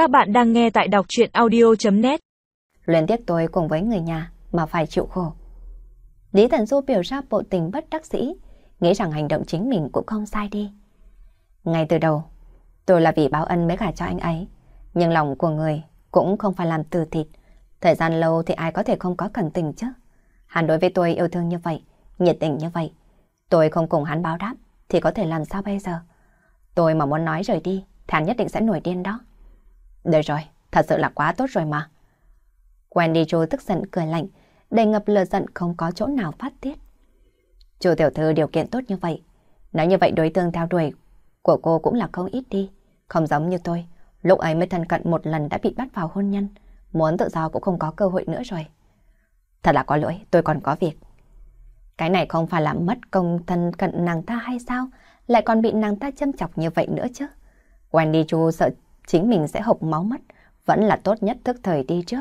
Các bạn đang nghe tại đọc chuyện audio.net Luyện tiếp tôi cùng với người nhà mà phải chịu khổ. Lý Thần Du biểu ra bộ tình bất đắc dĩ, nghĩ rằng hành động chính mình cũng không sai đi. Ngay từ đầu, tôi là vì báo ân mới gả cho anh ấy, nhưng lòng của người cũng không phải làm từ thịt. Thời gian lâu thì ai có thể không có cần tình chứ. Hắn đối với tôi yêu thương như vậy, nhiệt tình như vậy. Tôi không cùng hắn báo đáp, thì có thể làm sao bây giờ? Tôi mà muốn nói rời đi, thì hắn nhất định sẽ nổi điên đó. Được rồi, thật sự là quá tốt rồi mà. Wendy Joe tức giận cười lạnh, đầy ngập lửa giận không có chỗ nào phát tiết. Chu tiểu thư điều kiện tốt như vậy. Nói như vậy đối tượng theo đuổi của cô cũng là không ít đi. Không giống như tôi, lúc ấy mới thân cận một lần đã bị bắt vào hôn nhân. Muốn tự do cũng không có cơ hội nữa rồi. Thật là có lỗi, tôi còn có việc. Cái này không phải là mất công thân cận nàng ta hay sao? Lại còn bị nàng ta châm chọc như vậy nữa chứ. Wendy Chu sợ chính mình sẽ hộc máu mất. Vẫn là tốt nhất thức thời đi trước.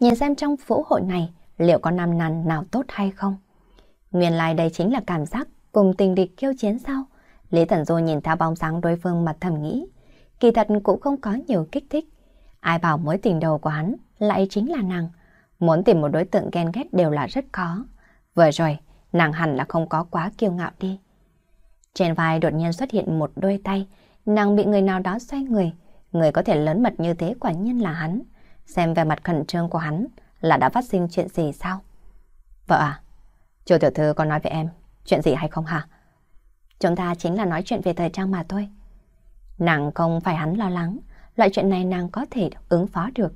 Nhìn xem trong vũ hội này liệu có nam nàn nào tốt hay không. Nguyên lai like đây chính là cảm giác cùng tình địch kêu chiến sao. Lý Thần Du nhìn theo bóng sáng đối phương mà thầm nghĩ. Kỳ thật cũng không có nhiều kích thích. Ai bảo mối tình đầu của hắn lại chính là nàng. Muốn tìm một đối tượng ghen ghét đều là rất khó. Vừa rồi, nàng hẳn là không có quá kiêu ngạo đi. Trên vai đột nhiên xuất hiện một đôi tay, nàng bị người nào đó xoay người. Người có thể lớn mật như thế quả nhiên là hắn. Xem về mặt khẩn trương của hắn là đã phát sinh chuyện gì sao? Vợ à, chú tiểu thư có nói với em chuyện gì hay không hả? Chúng ta chính là nói chuyện về thời trang mà thôi. Nàng không phải hắn lo lắng, loại chuyện này nàng có thể ứng phó được.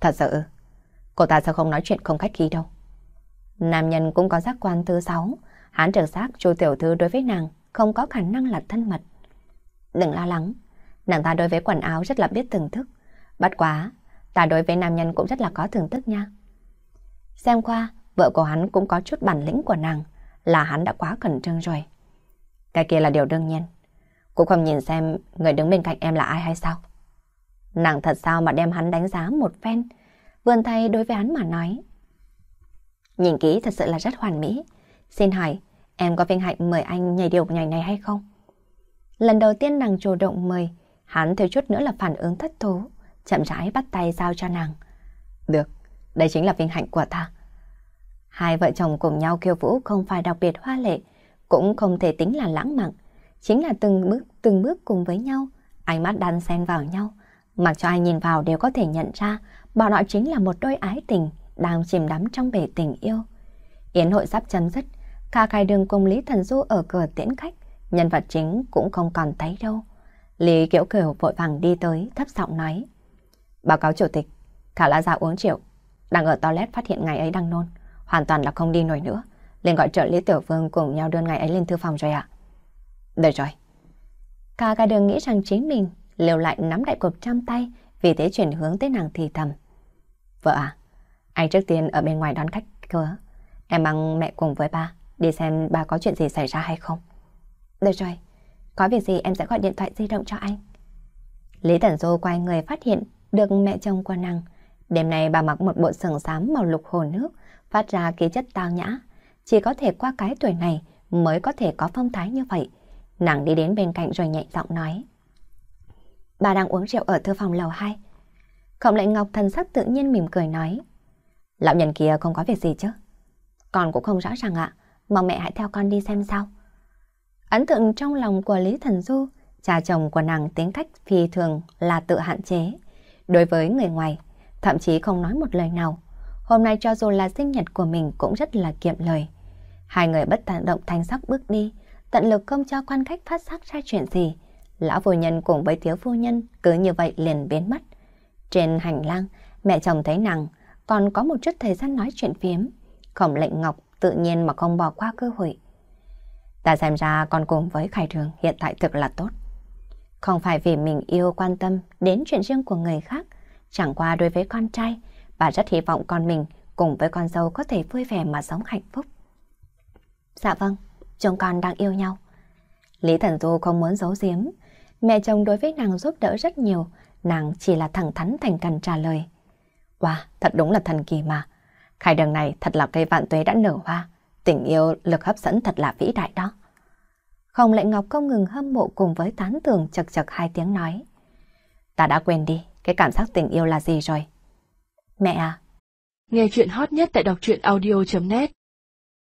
Thật sự, cô ta sao không nói chuyện không khách khí đâu. Nam nhân cũng có giác quan thứ sáu, hắn trực giác chu tiểu thư đối với nàng không có khả năng là thân mật. Đừng lo lắng, nàng ta đối với quần áo rất là biết thưởng thức. Bất quá, ta đối với nam nhân cũng rất là có thưởng thức nha. Xem qua, vợ của hắn cũng có chút bản lĩnh của nàng, là hắn đã quá cẩn trương rồi. Cái kia là điều đương nhiên. Cũng không nhìn xem người đứng bên cạnh em là ai hay sao. Nàng thật sao mà đem hắn đánh giá một phen, vươn tay đối với hắn mà nói. Nhìn kỹ thật sự là rất hoàn mỹ. Xin hỏi, em có vinh hạnh mời anh nhảy điệu nhảy này hay không? Lần đầu tiên nàng chủ động mời, hắn thiếu chút nữa là phản ứng thất thú, chậm rãi bắt tay giao cho nàng. Được, đây chính là vinh hạnh của ta. Hai vợ chồng cùng nhau kêu vũ không phải đặc biệt hoa lệ, cũng không thể tính là lãng mạn, chính là từng bước từng bước cùng với nhau, ánh mắt đan xen vào nhau, mặc cho ai nhìn vào đều có thể nhận ra bọn họ chính là một đôi ái tình đang chìm đắm trong bể tình yêu. Yến hội sắp chấm dứt, Kha Khai Đường cùng Lý Thần Du ở cửa tiễn khách, nhân vật chính cũng không còn thấy đâu. Lý Kiễu Kiều vội vàng đi tới, thấp giọng nói. Báo cáo chủ tịch, Khả Lã Gia uống rượu, đang ở toilet phát hiện ngày ấy đang nôn, hoàn toàn là không đi nổi nữa. Lên gọi trợ lý tiểu vương cùng nhau đưa ngày ấy lên thư phòng rồi ạ. Được rồi. Cả cả đường nghĩ rằng chính mình liều lại nắm đại cục trong tay, vì thế chuyển hướng tới nàng thì thầm. Vợ à, anh trước tiên ở bên ngoài đón khách cơ. Em mang mẹ cùng với ba, đi xem ba có chuyện gì xảy ra hay không. Được rồi, có việc gì em sẽ gọi điện thoại di động cho anh. Lý Tẩn Du quay người phát hiện được mẹ chồng của nàng. Đêm nay bà mặc một bộ sừng xám màu lục hồ nước, phát ra khí chất tao nhã. Chỉ có thể qua cái tuổi này mới có thể có phong thái như vậy. Nàng đi đến bên cạnh rồi nhẹ giọng nói. Bà đang uống rượu ở thư phòng lầu 2. Khổng lệnh ngọc thần sắc tự nhiên mỉm cười nói. Lão nhân kia không có việc gì chứ? Con cũng không rõ ràng ạ, mong mẹ hãy theo con đi xem sao. Ấn tượng trong lòng của Lý Thần Du, cha chồng của nàng tính cách phi thường là tự hạn chế. Đối với người ngoài, thậm chí không nói một lời nào. Hôm nay cho dù là sinh nhật của mình cũng rất là kiệm lời. Hai người bất tận động thanh sắc bước đi, tận lực không cho quan khách phát giác ra chuyện gì. Lão phu nhân cùng với thiếu phu nhân cứ như vậy liền biến mất. Trên hành lang, mẹ chồng thấy nàng còn có một chút thời gian nói chuyện phiếm. Khổng lệnh ngọc tự nhiên mà không bỏ qua cơ hội. Ta xem ra con cùng với Khải Trường hiện tại thực là tốt. Không phải vì mình yêu quan tâm đến chuyện riêng của người khác, chẳng qua đối với con trai, bà rất hy vọng con mình cùng với con dâu có thể vui vẻ mà sống hạnh phúc. Dạ vâng, chúng con đang yêu nhau. Lý Thần Du không muốn giấu giếm, mẹ chồng đối với nàng giúp đỡ rất nhiều, nàng chỉ là thẳng thắn thành cần trả lời. Wow, thật đúng là thần kỳ mà. Khai đường này thật là cây vạn tuế đã nở hoa, tình yêu lực hấp dẫn thật là vĩ đại đó. Không lệ ngọc không ngừng hâm mộ cùng với tán tường chật chật hai tiếng nói. Ta đã quên đi, cái cảm giác tình yêu là gì rồi. Mẹ à? Nghe chuyện hot nhất tại đọc truyện audio.net